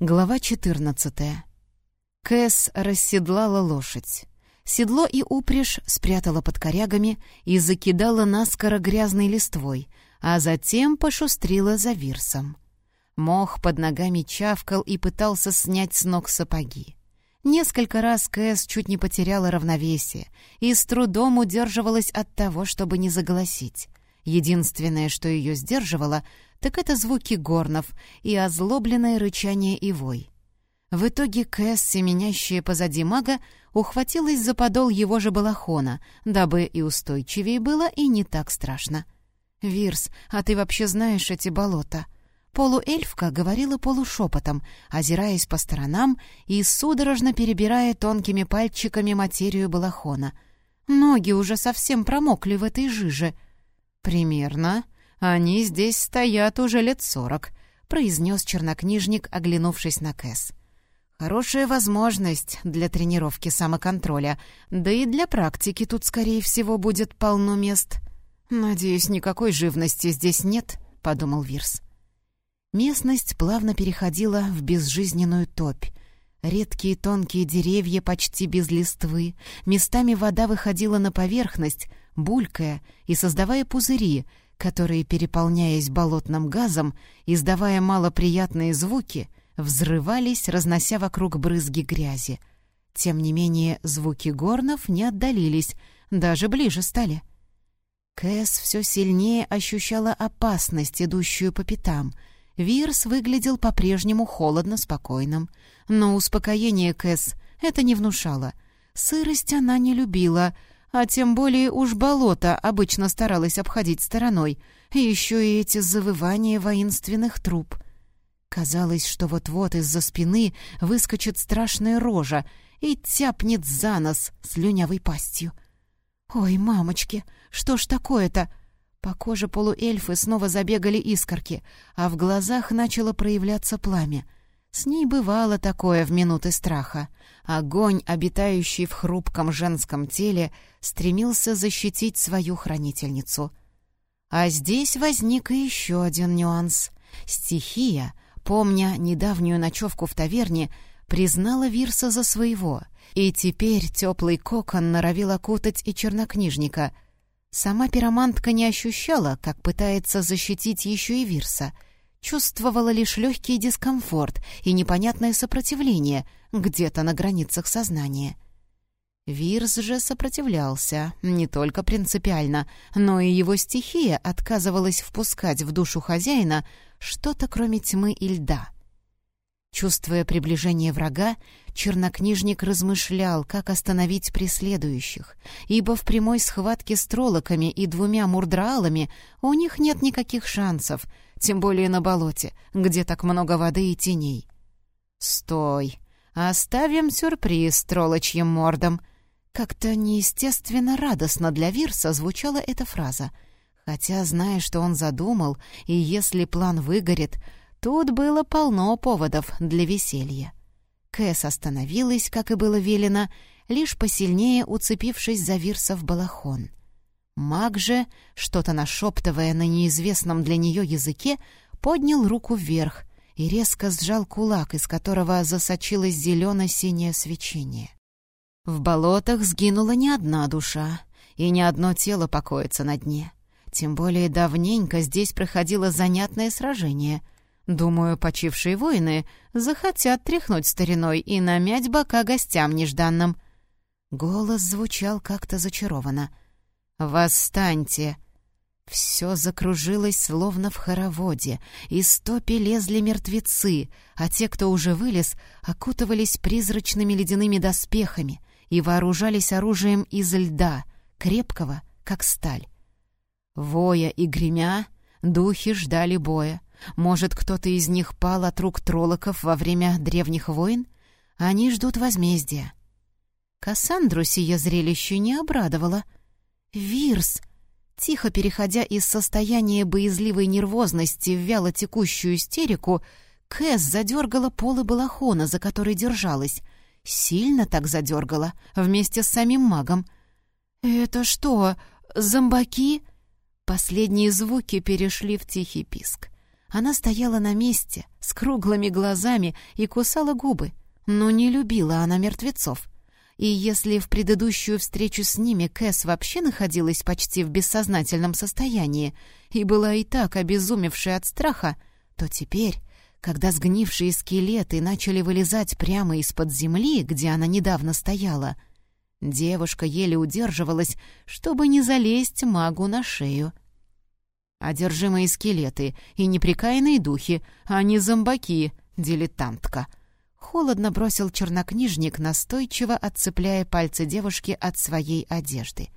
Глава 14. Кэс расседлала лошадь. Седло и упряжь спрятала под корягами и закидала наскоро грязной листвой, а затем пошустрила за вирсом. Мох под ногами чавкал и пытался снять с ног сапоги. Несколько раз Кэс чуть не потеряла равновесие и с трудом удерживалась от того, чтобы не заголосить. Единственное, что ее сдерживало, так это звуки горнов и озлобленное рычание и вой. В итоге Кэс, семенящая позади мага, ухватилась за подол его же балахона, дабы и устойчивее было, и не так страшно. «Вирс, а ты вообще знаешь эти болота?» Полуэльфка говорила полушепотом, озираясь по сторонам и судорожно перебирая тонкими пальчиками материю балахона. Ноги уже совсем промокли в этой жиже — «Примерно. Они здесь стоят уже лет сорок», — произнес чернокнижник, оглянувшись на Кэс. «Хорошая возможность для тренировки самоконтроля, да и для практики тут, скорее всего, будет полно мест. Надеюсь, никакой живности здесь нет», — подумал Вирс. Местность плавно переходила в безжизненную топь. Редкие тонкие деревья почти без листвы, местами вода выходила на поверхность, булькая и создавая пузыри, которые, переполняясь болотным газом, издавая малоприятные звуки, взрывались, разнося вокруг брызги грязи. Тем не менее, звуки горнов не отдалились, даже ближе стали. Кэс все сильнее ощущала опасность, идущую по пятам. Вирс выглядел по-прежнему холодно спокойным. Но успокоение Кэс это не внушало. Сырость она не любила — а тем более уж болото обычно старалась обходить стороной, еще и эти завывания воинственных труб. Казалось, что вот-вот из-за спины выскочит страшная рожа и тяпнет за нос слюнявой пастью. «Ой, мамочки, что ж такое-то?» По коже полуэльфы снова забегали искорки, а в глазах начало проявляться пламя — с ней бывало такое в минуты страха. Огонь, обитающий в хрупком женском теле, стремился защитить свою хранительницу. А здесь возник и еще один нюанс. Стихия, помня недавнюю ночевку в таверне, признала Вирса за своего, и теперь теплый кокон норовил окутать и чернокнижника. Сама пиромантка не ощущала, как пытается защитить еще и Вирса — чувствовала лишь легкий дискомфорт и непонятное сопротивление где-то на границах сознания. Вирс же сопротивлялся, не только принципиально, но и его стихия отказывалась впускать в душу хозяина что-то кроме тьмы и льда. Чувствуя приближение врага, чернокнижник размышлял, как остановить преследующих, ибо в прямой схватке с троллоками и двумя мурдраалами у них нет никаких шансов — тем более на болоте, где так много воды и теней. «Стой! Оставим сюрприз троллочьим мордом!» Как-то неестественно радостно для Вирса звучала эта фраза. Хотя, зная, что он задумал, и если план выгорит, тут было полно поводов для веселья. Кэс остановилась, как и было велено, лишь посильнее уцепившись за Вирса в балахон. Маг же, что-то нашептывая на неизвестном для нее языке, поднял руку вверх и резко сжал кулак, из которого засочилось зелено-синее свечение. В болотах сгинула не одна душа, и ни одно тело покоится на дне. Тем более давненько здесь проходило занятное сражение. Думаю, почившие воины захотят тряхнуть стариной и намять бока гостям нежданным. Голос звучал как-то зачарованно — «Восстаньте!» Все закружилось, словно в хороводе. Из топи лезли мертвецы, а те, кто уже вылез, окутывались призрачными ледяными доспехами и вооружались оружием из льда, крепкого, как сталь. Воя и гремя, духи ждали боя. Может, кто-то из них пал от рук троллоков во время древних войн? Они ждут возмездия. Кассандру сие зрелище не обрадовало — «Вирс!» Тихо переходя из состояния боязливой нервозности в вяло текущую истерику, Кэс задергала полы балахона, за который держалась. Сильно так задергала, вместе с самим магом. «Это что, зомбаки?» Последние звуки перешли в тихий писк. Она стояла на месте, с круглыми глазами и кусала губы, но не любила она мертвецов. И если в предыдущую встречу с ними Кэс вообще находилась почти в бессознательном состоянии и была и так обезумевшая от страха, то теперь, когда сгнившие скелеты начали вылезать прямо из-под земли, где она недавно стояла, девушка еле удерживалась, чтобы не залезть магу на шею. «Одержимые скелеты и неприкаянные духи, а не зомбаки, дилетантка», Холодно бросил чернокнижник, настойчиво отцепляя пальцы девушки от своей одежды.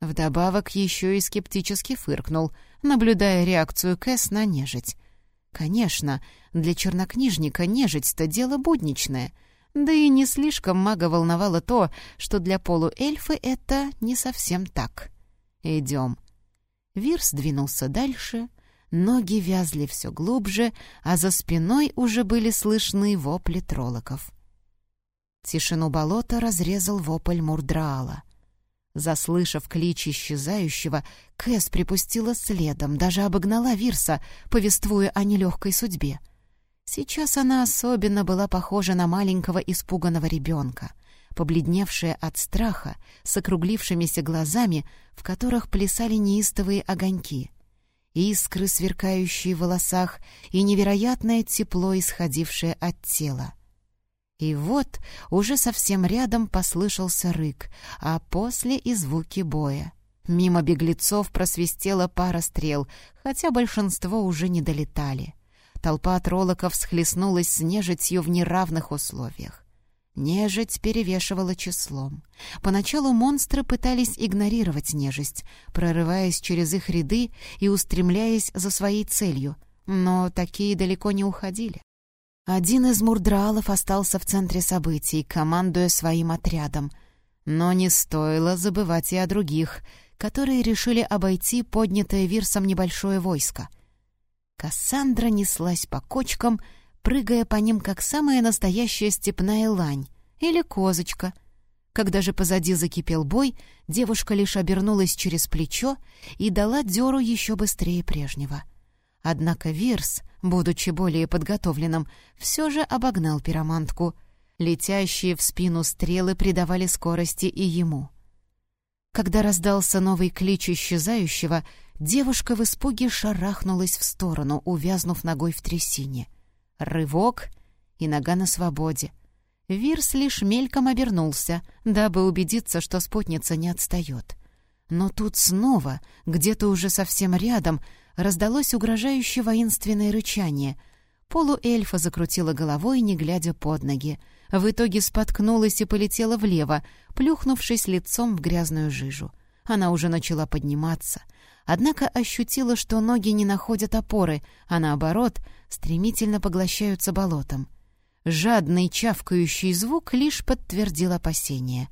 Вдобавок еще и скептически фыркнул, наблюдая реакцию Кэс на нежить. Конечно, для чернокнижника нежить-то дело будничное, да и не слишком мага волновало то, что для полуэльфы это не совсем так. «Идем». Вирс двинулся дальше — Ноги вязли все глубже, а за спиной уже были слышны вопли троллоков. Тишину болота разрезал вопль Мурдраала. Заслышав клич исчезающего, Кэс припустила следом, даже обогнала Вирса, повествуя о нелегкой судьбе. Сейчас она особенно была похожа на маленького испуганного ребенка, побледневшая от страха, с округлившимися глазами, в которых плясали неистовые огоньки — искры, сверкающие в волосах, и невероятное тепло, исходившее от тела. И вот уже совсем рядом послышался рык, а после и звуки боя. Мимо беглецов просвистела пара стрел, хотя большинство уже не долетали. Толпа троллоков схлестнулась с нежитью в неравных условиях. Нежить перевешивала числом. Поначалу монстры пытались игнорировать нежить, прорываясь через их ряды и устремляясь за своей целью, но такие далеко не уходили. Один из мурдраалов остался в центре событий, командуя своим отрядом. Но не стоило забывать и о других, которые решили обойти поднятое вирсом небольшое войско. Кассандра неслась по кочкам, прыгая по ним, как самая настоящая степная лань или козочка. Когда же позади закипел бой, девушка лишь обернулась через плечо и дала дёру еще быстрее прежнего. Однако Вирс, будучи более подготовленным, все же обогнал пиромантку. Летящие в спину стрелы придавали скорости и ему. Когда раздался новый клич исчезающего, девушка в испуге шарахнулась в сторону, увязнув ногой в трясине — Рывок, и нога на свободе. Вирс лишь мельком обернулся, дабы убедиться, что спутница не отстает. Но тут снова, где-то уже совсем рядом, раздалось угрожающее воинственное рычание. Полуэльфа закрутила головой, не глядя под ноги. В итоге споткнулась и полетела влево, плюхнувшись лицом в грязную жижу. Она уже начала подниматься — однако ощутила, что ноги не находят опоры, а наоборот, стремительно поглощаются болотом. Жадный чавкающий звук лишь подтвердил опасения.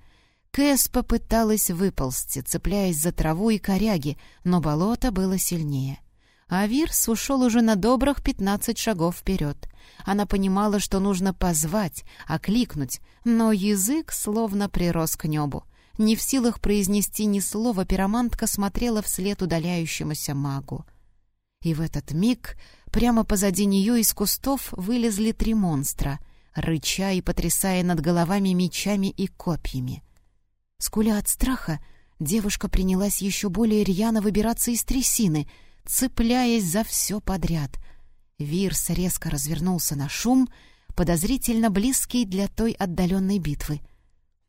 Кэс попыталась выползти, цепляясь за траву и коряги, но болото было сильнее. А Вирс ушел уже на добрых пятнадцать шагов вперед. Она понимала, что нужно позвать, окликнуть, но язык словно прирос к небу. Не в силах произнести ни слова, пиромантка смотрела вслед удаляющемуся магу. И в этот миг прямо позади нее из кустов вылезли три монстра, рыча и потрясая над головами мечами и копьями. Скуля от страха, девушка принялась еще более рьяно выбираться из трясины, цепляясь за все подряд. Вирс резко развернулся на шум, подозрительно близкий для той отдаленной битвы.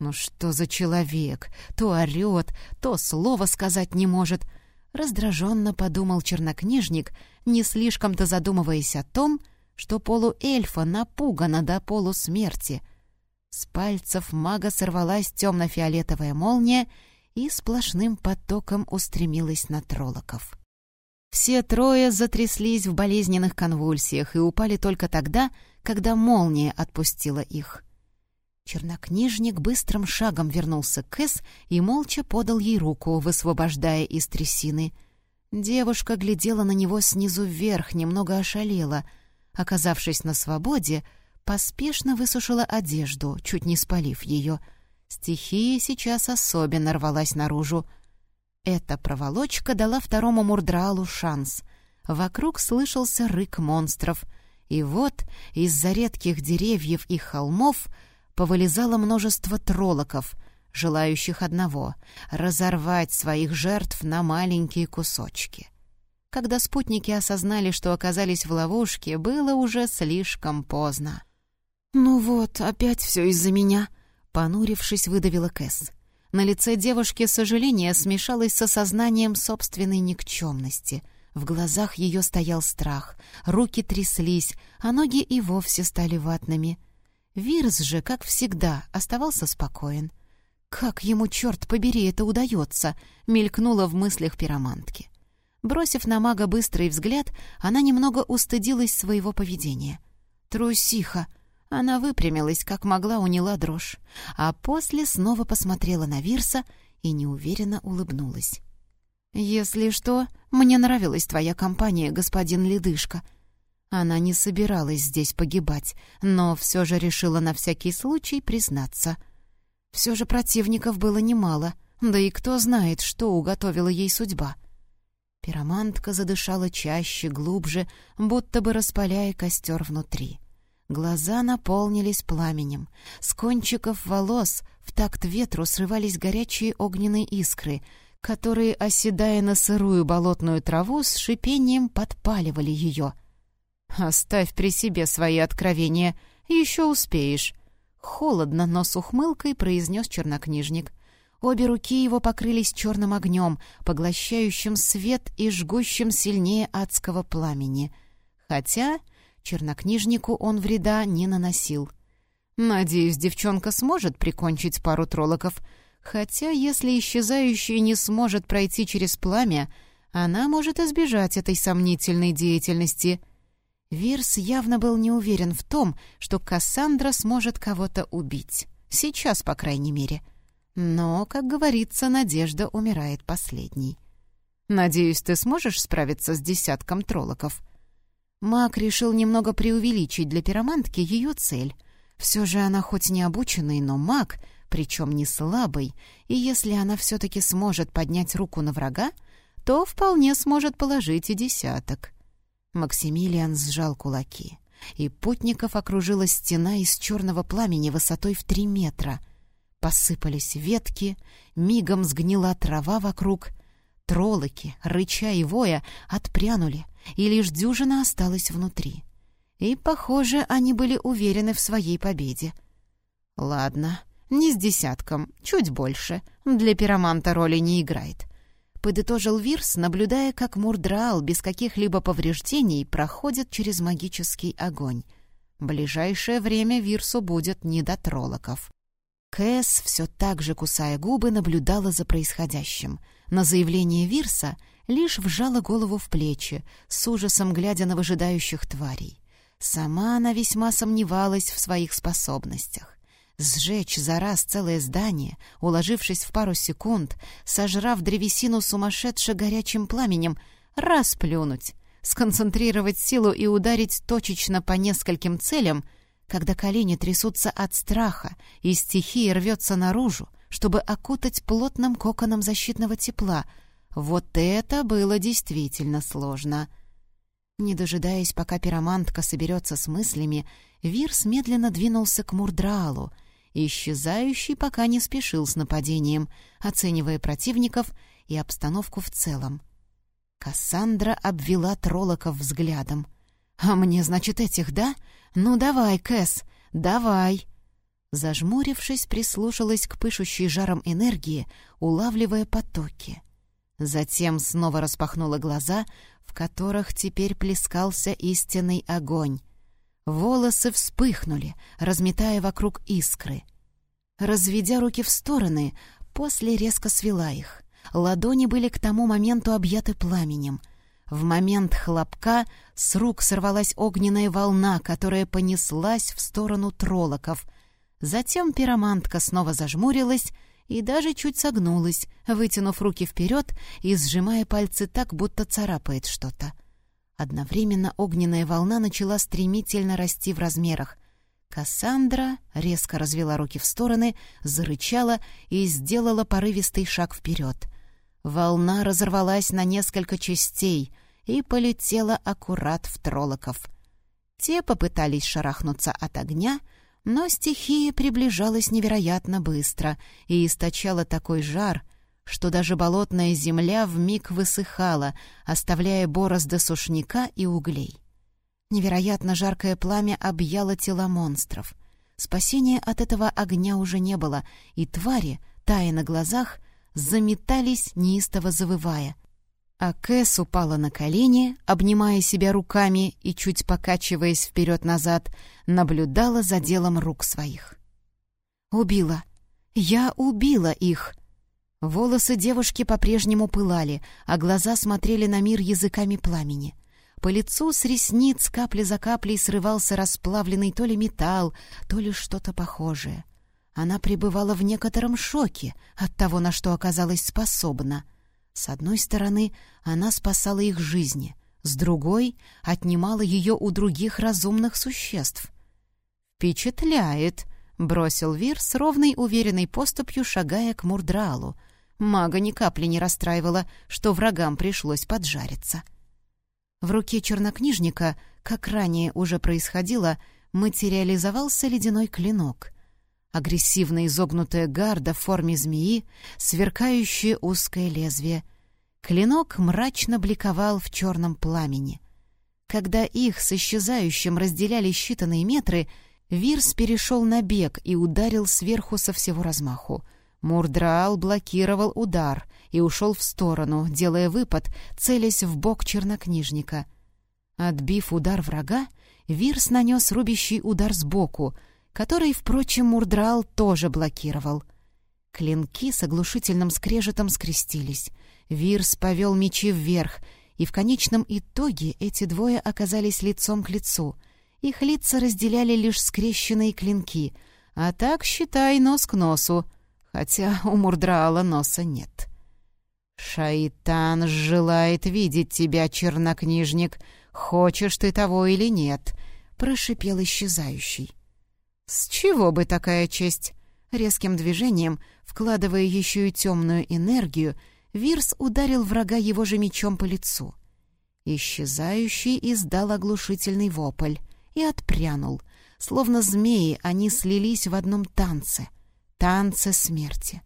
Ну что за человек? То орет, то слова сказать не может. Раздраженно подумал чернокнижник, не слишком-то задумываясь о том, что полуэльфа напугана до полусмерти. С пальцев мага сорвалась темно-фиолетовая молния и сплошным потоком устремилась на троллоков. Все трое затряслись в болезненных конвульсиях и упали только тогда, когда молния отпустила их — Чернокнижник быстрым шагом вернулся к Эс и молча подал ей руку, высвобождая из трясины. Девушка глядела на него снизу вверх, немного ошалела. Оказавшись на свободе, поспешно высушила одежду, чуть не спалив ее. Стихия сейчас особенно рвалась наружу. Эта проволочка дала второму Мурдралу шанс. Вокруг слышался рык монстров. И вот из-за редких деревьев и холмов повылезало множество троллоков, желающих одного — разорвать своих жертв на маленькие кусочки. Когда спутники осознали, что оказались в ловушке, было уже слишком поздно. «Ну вот, опять все из-за меня», — понурившись, выдавила Кэс. На лице девушки сожаление смешалось с осознанием собственной никчемности. В глазах ее стоял страх, руки тряслись, а ноги и вовсе стали ватными. Вирс же, как всегда, оставался спокоен. «Как ему, черт побери, это удается?» — мелькнуло в мыслях пиромантки. Бросив на мага быстрый взгляд, она немного устыдилась своего поведения. «Трусиха!» Она выпрямилась, как могла, уняла дрожь, а после снова посмотрела на Вирса и неуверенно улыбнулась. «Если что, мне нравилась твоя компания, господин Ледышка». Она не собиралась здесь погибать, но все же решила на всякий случай признаться. Все же противников было немало, да и кто знает, что уготовила ей судьба. Пиромантка задышала чаще, глубже, будто бы распаляя костер внутри. Глаза наполнились пламенем. С кончиков волос в такт ветру срывались горячие огненные искры, которые, оседая на сырую болотную траву, с шипением подпаливали ее. «Оставь при себе свои откровения, еще успеешь», — холодно, но с ухмылкой произнес чернокнижник. Обе руки его покрылись черным огнем, поглощающим свет и жгущим сильнее адского пламени. Хотя Чернокнижнику он вреда не наносил. Надеюсь, девчонка сможет прикончить пару троллоков, хотя если исчезающий не сможет пройти через пламя, она может избежать этой сомнительной деятельности. Вирс явно был не уверен в том, что Кассандра сможет кого-то убить. Сейчас, по крайней мере. Но, как говорится, надежда умирает последней. «Надеюсь, ты сможешь справиться с десятком троллоков?» Маг решил немного преувеличить для пиромантки ее цель. Все же она хоть не обученный, но маг, причем не слабый, и если она все-таки сможет поднять руку на врага, то вполне сможет положить и десяток. Максимилиан сжал кулаки, и путников окружила стена из черного пламени высотой в три метра. Посыпались ветки, мигом сгнила трава вокруг. Троллоки, рыча и воя, отпрянули, и лишь дюжина осталась внутри. И, похоже, они были уверены в своей победе. «Ладно, не с десятком, чуть больше. Для пироманта роли не играет». Подытожил Вирс, наблюдая, как Мурдраал без каких-либо повреждений проходит через магический огонь. Ближайшее время Вирсу будет не до троллоков. Кэс, все так же кусая губы, наблюдала за происходящим. На заявление Вирса — лишь вжала голову в плечи, с ужасом глядя на выжидающих тварей. Сама она весьма сомневалась в своих способностях. Сжечь за раз целое здание, уложившись в пару секунд, сожрав древесину сумасшедше горячим пламенем, расплюнуть, сконцентрировать силу и ударить точечно по нескольким целям, когда колени трясутся от страха и стихия рвется наружу, чтобы окутать плотным коконом защитного тепла — вот это было действительно сложно. Не дожидаясь, пока пиромантка соберется с мыслями, Вирс медленно двинулся к Мурдраалу. Исчезающий пока не спешил с нападением, оценивая противников и обстановку в целом. Кассандра обвела троллоков взглядом. «А мне, значит, этих, да? Ну давай, Кэс, давай!» Зажмурившись, прислушалась к пышущей жаром энергии, улавливая потоки — Затем снова распахнула глаза, в которых теперь плескался истинный огонь. Волосы вспыхнули, разметая вокруг искры. Разведя руки в стороны, после резко свела их. Ладони были к тому моменту объяты пламенем. В момент хлопка с рук сорвалась огненная волна, которая понеслась в сторону троллоков. Затем пиромантка снова зажмурилась и даже чуть согнулась, вытянув руки вперед и сжимая пальцы так, будто царапает что-то. Одновременно огненная волна начала стремительно расти в размерах. Кассандра резко развела руки в стороны, зарычала и сделала порывистый шаг вперед. Волна разорвалась на несколько частей, и полетела аккурат в троллоков. Те попытались шарахнуться от огня, но стихия приближалась невероятно быстро и источала такой жар, что даже болотная земля вмиг высыхала, оставляя борозды сушняка и углей. Невероятно жаркое пламя объяло тела монстров. Спасения от этого огня уже не было, и твари, тая на глазах, заметались, неистово завывая. А Кэс упала на колени, обнимая себя руками и, чуть покачиваясь вперед-назад, наблюдала за делом рук своих. «Убила! Я убила их!» Волосы девушки по-прежнему пылали, а глаза смотрели на мир языками пламени. По лицу с ресниц капли за каплей срывался расплавленный то ли металл, то ли что-то похожее. Она пребывала в некотором шоке от того, на что оказалась способна. С одной стороны, она спасала их жизни, с другой — отнимала ее у других разумных существ. «Впечатляет!» — бросил Вир с ровной уверенной поступью, шагая к Мурдралу. Мага ни капли не расстраивала, что врагам пришлось поджариться. В руке чернокнижника, как ранее уже происходило, материализовался ледяной клинок. Агрессивно изогнутая гарда в форме змеи, сверкающее узкое лезвие. Клинок мрачно бликовал в черном пламени. Когда их с исчезающим разделяли считанные метры, Вирс перешел на бег и ударил сверху со всего размаху. Мурдраал блокировал удар и ушел в сторону, делая выпад, целясь в бок чернокнижника. Отбив удар врага, Вирс нанес рубящий удар сбоку, который, впрочем, Мурдраал тоже блокировал. Клинки с оглушительным скрежетом скрестились. Вирс повел мечи вверх, и в конечном итоге эти двое оказались лицом к лицу. Их лица разделяли лишь скрещенные клинки, а так, считай, нос к носу — хотя у Мурдраала носа нет. «Шайтан желает видеть тебя, чернокнижник, хочешь ты того или нет», — прошипел исчезающий. «С чего бы такая честь?» Резким движением, вкладывая еще и темную энергию, Вирс ударил врага его же мечом по лицу. Исчезающий издал оглушительный вопль и отпрянул. Словно змеи они слились в одном танце — танца смерти.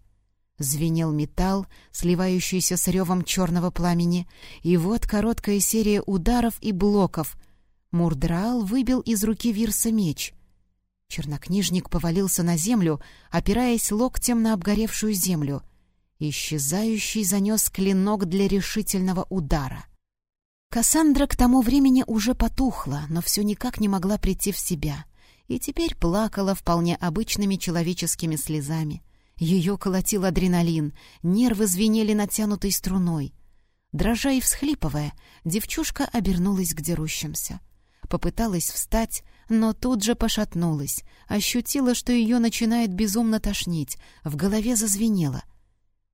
Звенел металл, сливающийся с ревом черного пламени, и вот короткая серия ударов и блоков. Мурдраал выбил из руки Вирса меч. Чернокнижник повалился на землю, опираясь локтем на обгоревшую землю. Исчезающий занес клинок для решительного удара. Кассандра к тому времени уже потухла, но все никак не могла прийти в себя — и теперь плакала вполне обычными человеческими слезами. Ее колотил адреналин, нервы звенели натянутой струной. Дрожа и всхлипывая, девчушка обернулась к дерущимся. Попыталась встать, но тут же пошатнулась, ощутила, что ее начинает безумно тошнить, в голове зазвенело.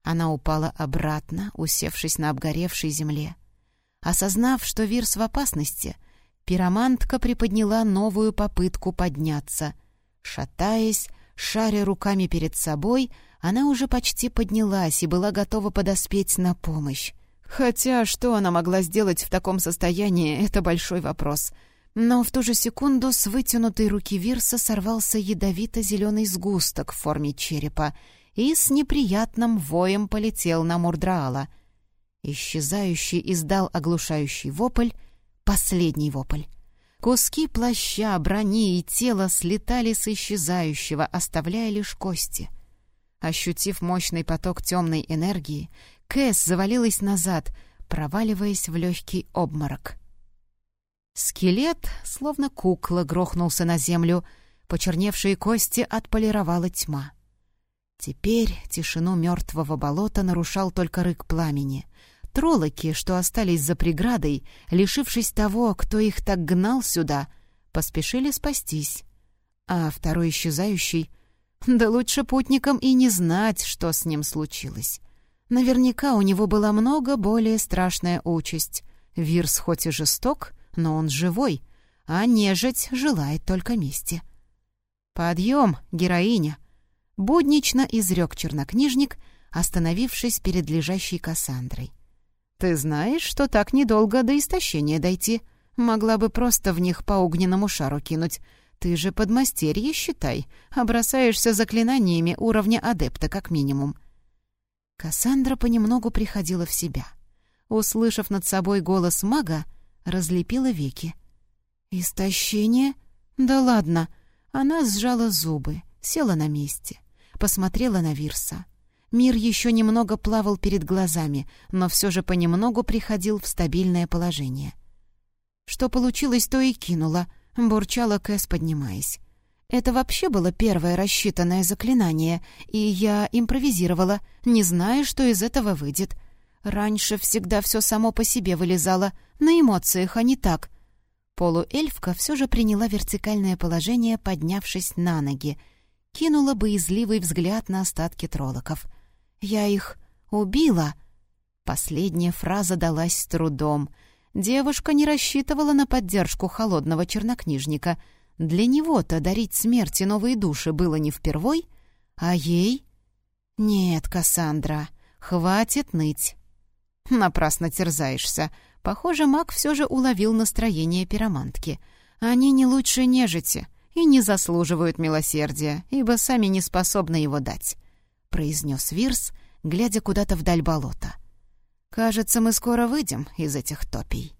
Она упала обратно, усевшись на обгоревшей земле. Осознав, что Вирс в опасности — Пиромантка приподняла новую попытку подняться. Шатаясь, шаря руками перед собой, она уже почти поднялась и была готова подоспеть на помощь. Хотя что она могла сделать в таком состоянии, это большой вопрос. Но в ту же секунду с вытянутой руки Вирса сорвался ядовито-зеленый сгусток в форме черепа и с неприятным воем полетел на Мурдраала. Исчезающий издал оглушающий вопль, Последний вопль. Куски плаща, брони и тела слетали с исчезающего, оставляя лишь кости. Ощутив мощный поток темной энергии, Кэс завалилась назад, проваливаясь в легкий обморок. Скелет, словно кукла, грохнулся на землю, почерневшие кости отполировала тьма. Теперь тишину мертвого болота нарушал только рык пламени. Троллоки, что остались за преградой, лишившись того, кто их так гнал сюда, поспешили спастись. А второй исчезающий... Да лучше путникам и не знать, что с ним случилось. Наверняка у него была много более страшная участь. Вирс хоть и жесток, но он живой, а нежить желает только мести. «Подъем, героиня!» — буднично изрек чернокнижник, остановившись перед лежащей Кассандрой. Ты знаешь, что так недолго до истощения дойти. Могла бы просто в них по огненному шару кинуть. Ты же подмастерье, считай, обросаешься заклинаниями уровня адепта как минимум». Кассандра понемногу приходила в себя. Услышав над собой голос мага, разлепила веки. «Истощение? Да ладно!» Она сжала зубы, села на месте, посмотрела на Вирса. Мир еще немного плавал перед глазами, но все же понемногу приходил в стабильное положение. Что получилось, то и кинула —— бурчала Кэс, поднимаясь. «Это вообще было первое рассчитанное заклинание, и я импровизировала, не зная, что из этого выйдет. Раньше всегда все само по себе вылезало, на эмоциях, а не так». Полуэльфка все же приняла вертикальное положение, поднявшись на ноги. Кинула боязливый взгляд на остатки троллоков. «Я их убила!» Последняя фраза далась с трудом — Девушка не рассчитывала на поддержку холодного чернокнижника. Для него-то дарить смерти новые души было не впервой, а ей... «Нет, Кассандра, хватит ныть». «Напрасно терзаешься. Похоже, маг все же уловил настроение пиромантки. Они не лучше нежити и не заслуживают милосердия, ибо сами не способны его дать», — произнес Вирс, глядя куда-то вдаль болота. Кажется, мы скоро выйдем из этих топий.